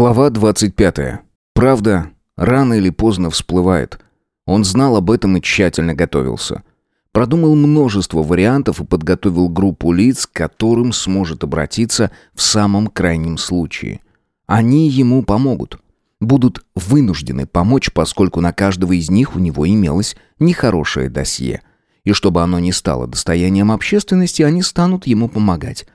Глава 25. Правда, рано или поздно всплывает. Он знал об этом и тщательно готовился. Продумал множество вариантов и подготовил группу лиц, к которым сможет обратиться в самом крайнем случае. Они ему помогут. Будут вынуждены помочь, поскольку на каждого из них у него имелось нехорошее досье. И чтобы оно не стало достоянием общественности, они станут ему помогать.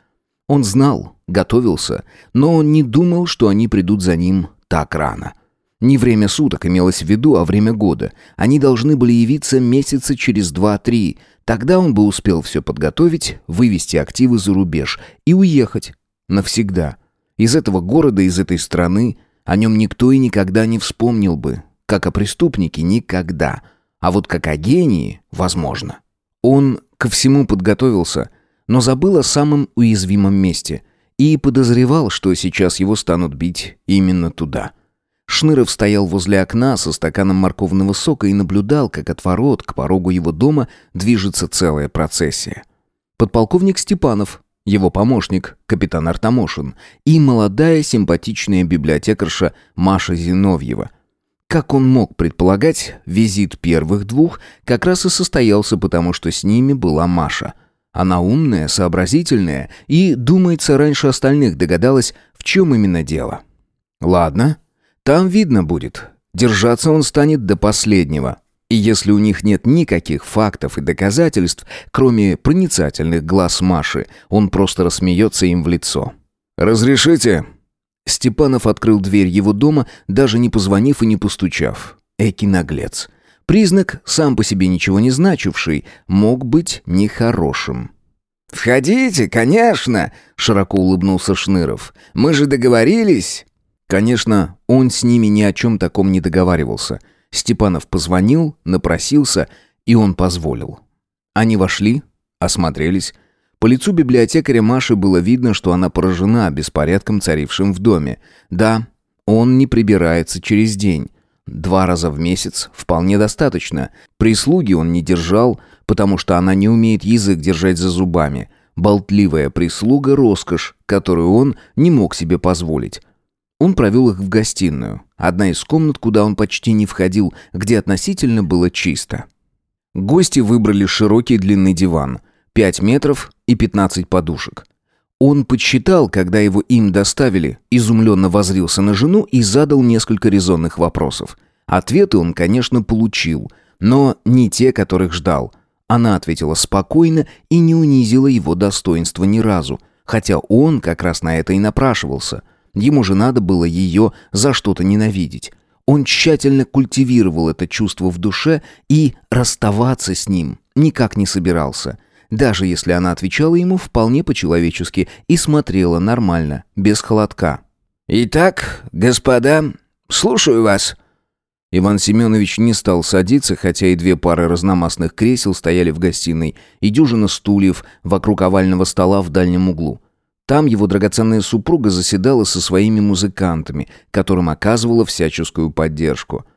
Он знал, готовился, но он не думал, что они придут за ним так рано. Не время суток имелось в виду, а время года. Они должны были явиться месяца через два-три. Тогда он бы успел все подготовить, вывести активы за рубеж и уехать. Навсегда. Из этого города, из этой страны о нем никто и никогда не вспомнил бы. Как о преступнике никогда. А вот как о гении возможно. Он ко всему подготовился – но забыл о самом уязвимом месте и подозревал, что сейчас его станут бить именно туда. Шныров стоял возле окна со стаканом морковного сока и наблюдал, как от ворот к порогу его дома движется целая процессия. Подполковник Степанов, его помощник, капитан Артамошин, и молодая симпатичная библиотекарша Маша Зиновьева. Как он мог предполагать, визит первых двух как раз и состоялся потому, что с ними была Маша – она умная, сообразительная и, думается, раньше остальных догадалась, в чем именно дело. Ладно, там видно будет. Держаться он станет до последнего. И если у них нет никаких фактов и доказательств, кроме проницательных глаз Маши, он просто рассмеется им в лицо. «Разрешите?» Степанов открыл дверь его дома, даже не позвонив и не постучав. Эки наглец. Признак, сам по себе ничего не значивший, мог быть нехорошим. «Входите, конечно!» — широко улыбнулся Шныров. «Мы же договорились!» Конечно, он с ними ни о чем таком не договаривался. Степанов позвонил, напросился, и он позволил. Они вошли, осмотрелись. По лицу библиотекаря Маши было видно, что она поражена беспорядком, царившим в доме. Да, он не прибирается через день. Два раза в месяц вполне достаточно. Прислуги он не держал, потому что она не умеет язык держать за зубами. Болтливая прислуга – роскошь, которую он не мог себе позволить. Он провел их в гостиную, одна из комнат, куда он почти не входил, где относительно было чисто. Гости выбрали широкий длинный диван, 5 метров и 15 подушек. Он подсчитал, когда его им доставили, изумленно возрился на жену и задал несколько резонных вопросов. Ответы он, конечно, получил, но не те, которых ждал. Она ответила спокойно и не унизила его достоинства ни разу, хотя он как раз на это и напрашивался. Ему же надо было ее за что-то ненавидеть. Он тщательно культивировал это чувство в душе и расставаться с ним никак не собирался даже если она отвечала ему вполне по-человечески и смотрела нормально, без холодка. «Итак, господа, слушаю вас». Иван Семенович не стал садиться, хотя и две пары разномастных кресел стояли в гостиной, и дюжина стульев вокруг овального стола в дальнем углу. Там его драгоценная супруга заседала со своими музыкантами, которым оказывала всяческую поддержку –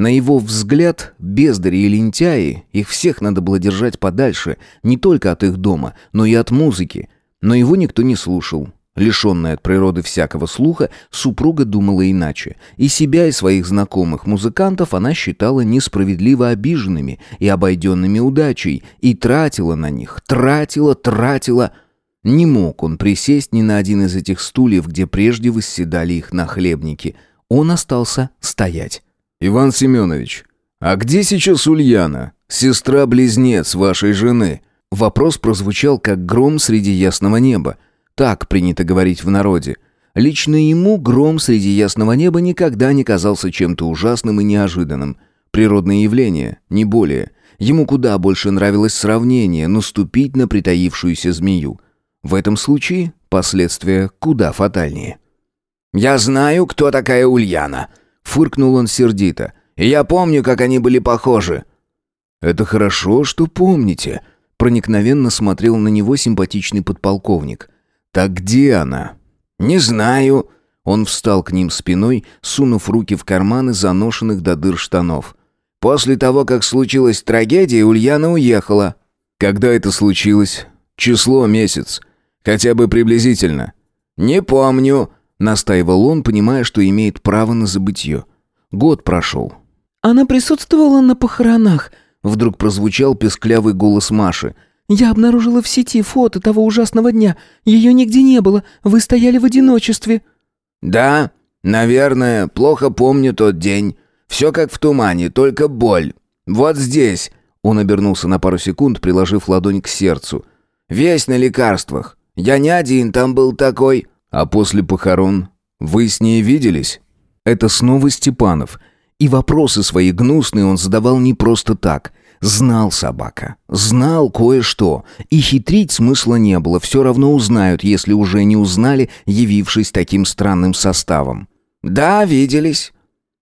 на его взгляд, бездари и лентяи, их всех надо было держать подальше, не только от их дома, но и от музыки. Но его никто не слушал. Лишенная от природы всякого слуха, супруга думала иначе. И себя, и своих знакомых музыкантов она считала несправедливо обиженными и обойденными удачей, и тратила на них, тратила, тратила... Не мог он присесть ни на один из этих стульев, где прежде восседали их нахлебники. Он остался стоять. «Иван Семенович, а где сейчас Ульяна, сестра-близнец вашей жены?» Вопрос прозвучал, как гром среди ясного неба. Так принято говорить в народе. Лично ему гром среди ясного неба никогда не казался чем-то ужасным и неожиданным. Природное явление, не более. Ему куда больше нравилось сравнение, наступить на притаившуюся змею. В этом случае последствия куда фатальнее. «Я знаю, кто такая Ульяна», Фыркнул он сердито. «Я помню, как они были похожи». «Это хорошо, что помните», — проникновенно смотрел на него симпатичный подполковник. «Так где она?» «Не знаю». Он встал к ним спиной, сунув руки в карманы заношенных до дыр штанов. «После того, как случилась трагедия, Ульяна уехала». «Когда это случилось? Число, месяц. Хотя бы приблизительно». «Не помню», Настаивал он, понимая, что имеет право на забытье. Год прошел. «Она присутствовала на похоронах», — вдруг прозвучал песклявый голос Маши. «Я обнаружила в сети фото того ужасного дня. Ее нигде не было. Вы стояли в одиночестве». «Да, наверное, плохо помню тот день. Все как в тумане, только боль. Вот здесь». Он обернулся на пару секунд, приложив ладонь к сердцу. «Весь на лекарствах. Я не один там был такой». «А после похорон вы с ней виделись?» Это снова Степанов. И вопросы свои гнусные он задавал не просто так. Знал собака. Знал кое-что. И хитрить смысла не было. Все равно узнают, если уже не узнали, явившись таким странным составом. «Да, виделись.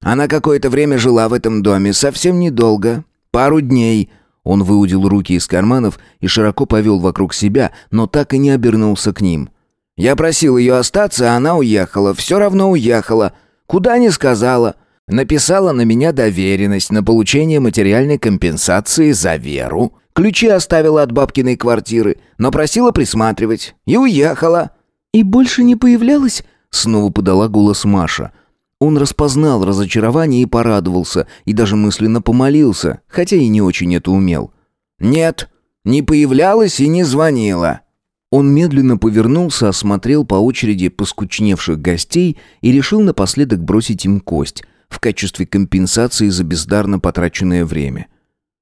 Она какое-то время жила в этом доме. Совсем недолго. Пару дней». Он выудил руки из карманов и широко повел вокруг себя, но так и не обернулся к ним. Я просил ее остаться, а она уехала. Все равно уехала. Куда не сказала. Написала на меня доверенность на получение материальной компенсации за веру. Ключи оставила от бабкиной квартиры, но просила присматривать. И уехала. «И больше не появлялась?» Снова подала голос Маша. Он распознал разочарование и порадовался, и даже мысленно помолился, хотя и не очень это умел. «Нет, не появлялась и не звонила». Он медленно повернулся, осмотрел по очереди поскучневших гостей и решил напоследок бросить им кость в качестве компенсации за бездарно потраченное время.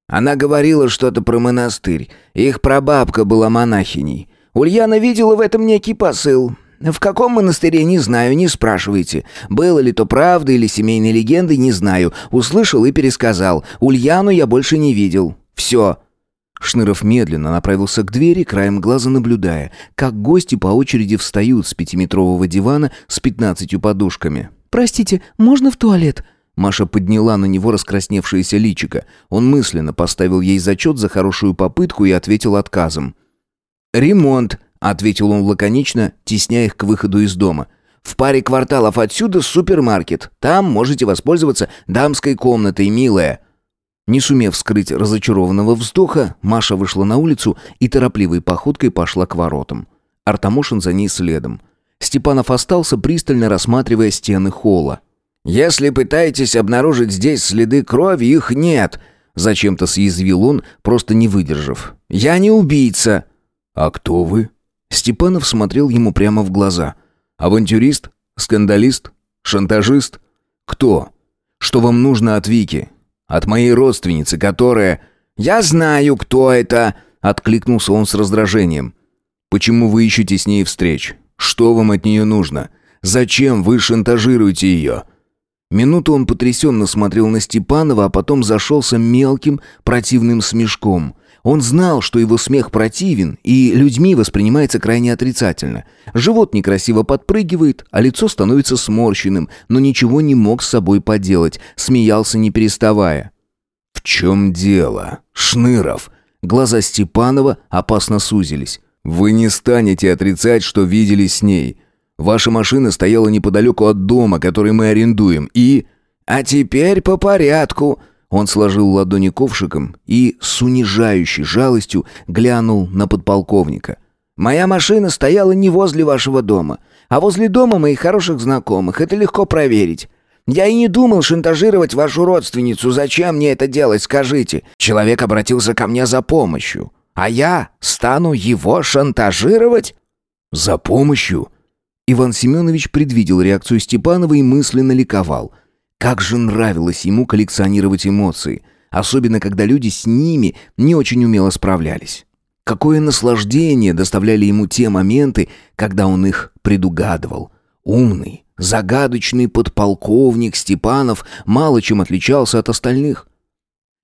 Она говорила что-то про монастырь. Их прабабка была монахиней. Ульяна видела в этом некий посыл. В каком монастыре, не знаю, не спрашивайте. Было ли то правда или семейной легендой, не знаю. Услышал и пересказал. Ульяну я больше не видел. Все. Шныров медленно направился к двери, краем глаза наблюдая, как гости по очереди встают с пятиметрового дивана с пятнадцатью подушками. «Простите, можно в туалет?» Маша подняла на него раскрасневшееся личико. Он мысленно поставил ей зачет за хорошую попытку и ответил отказом. «Ремонт», — ответил он лаконично, тесняя их к выходу из дома. «В паре кварталов отсюда супермаркет. Там можете воспользоваться дамской комнатой, милая». Не сумев скрыть разочарованного вздоха, Маша вышла на улицу и торопливой походкой пошла к воротам. Артамошин за ней следом. Степанов остался, пристально рассматривая стены холла. «Если пытаетесь обнаружить здесь следы крови, их нет», — зачем-то съязвил он, просто не выдержав. «Я не убийца». «А кто вы?» Степанов смотрел ему прямо в глаза. «Авантюрист? Скандалист? Шантажист? Кто? Что вам нужно от Вики? От моей родственницы, которая... Я знаю, кто это, откликнулся он с раздражением. Почему вы ищете с ней встреч? Что вам от нее нужно? Зачем вы шантажируете ее? Минуту он потрясенно смотрел на Степанова, а потом зашелся мелким противным смешком. Он знал, что его смех противен и людьми воспринимается крайне отрицательно. Живот некрасиво подпрыгивает, а лицо становится сморщенным, но ничего не мог с собой поделать, смеялся не переставая. «В чем дело, Шныров?» Глаза Степанова опасно сузились. «Вы не станете отрицать, что видели с ней. Ваша машина стояла неподалеку от дома, который мы арендуем, и...» «А теперь по порядку», он сложил ладони ковшиком и с унижающей жалостью глянул на подполковника. «Моя машина стояла не возле вашего дома, а возле дома моих хороших знакомых. Это легко проверить. Я и не думал шантажировать вашу родственницу. Зачем мне это делать, скажите? Человек обратился ко мне за помощью. А я стану его шантажировать?» «За помощью?» Иван Семенович предвидел реакцию Степанова и мысленно ликовал – как же нравилось ему коллекционировать эмоции, особенно когда люди с ними не очень умело справлялись. Какое наслаждение доставляли ему те моменты, когда он их предугадывал. Умный, загадочный подполковник Степанов мало чем отличался от остальных.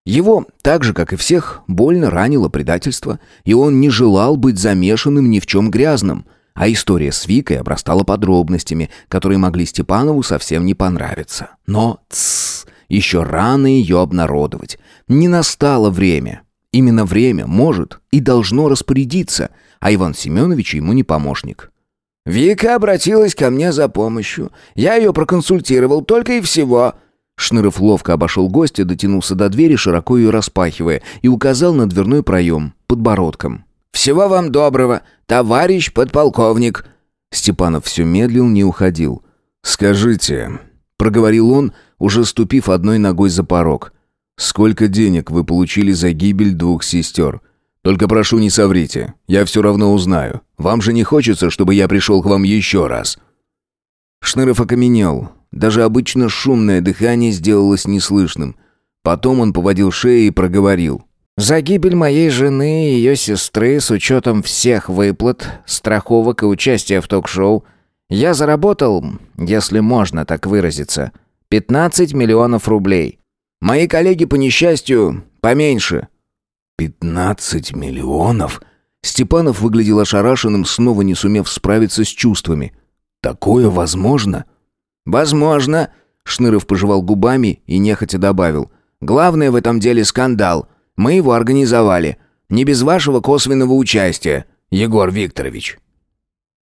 Его, так же как и всех, больно ранило предательство, и он не желал быть замешанным ни в чем грязном – а история с Викой обрастала подробностями, которые могли Степанову совсем не понравиться. Но, тссс, еще рано ее обнародовать. Не настало время. Именно время может и должно распорядиться, а Иван Семенович ему не помощник. «Вика обратилась ко мне за помощью. Я ее проконсультировал только и всего». Шныров ловко обошел гостя, дотянулся до двери, широко ее распахивая, и указал на дверной проем подбородком. «Всего вам доброго, товарищ подполковник!» Степанов все медлил, не уходил. «Скажите», — проговорил он, уже ступив одной ногой за порог, «сколько денег вы получили за гибель двух сестер? Только прошу, не соврите, я все равно узнаю. Вам же не хочется, чтобы я пришел к вам еще раз?» Шныров окаменел. Даже обычно шумное дыхание сделалось неслышным. Потом он поводил шеей и проговорил. «За гибель моей жены и ее сестры с учетом всех выплат, страховок и участия в ток-шоу я заработал, если можно так выразиться, 15 миллионов рублей. Мои коллеги, по несчастью, поменьше». «Пятнадцать миллионов?» Степанов выглядел ошарашенным, снова не сумев справиться с чувствами. «Такое возможно?» «Возможно», — Шныров пожевал губами и нехотя добавил. «Главное в этом деле скандал. Мы его организовали. Не без вашего косвенного участия, Егор Викторович».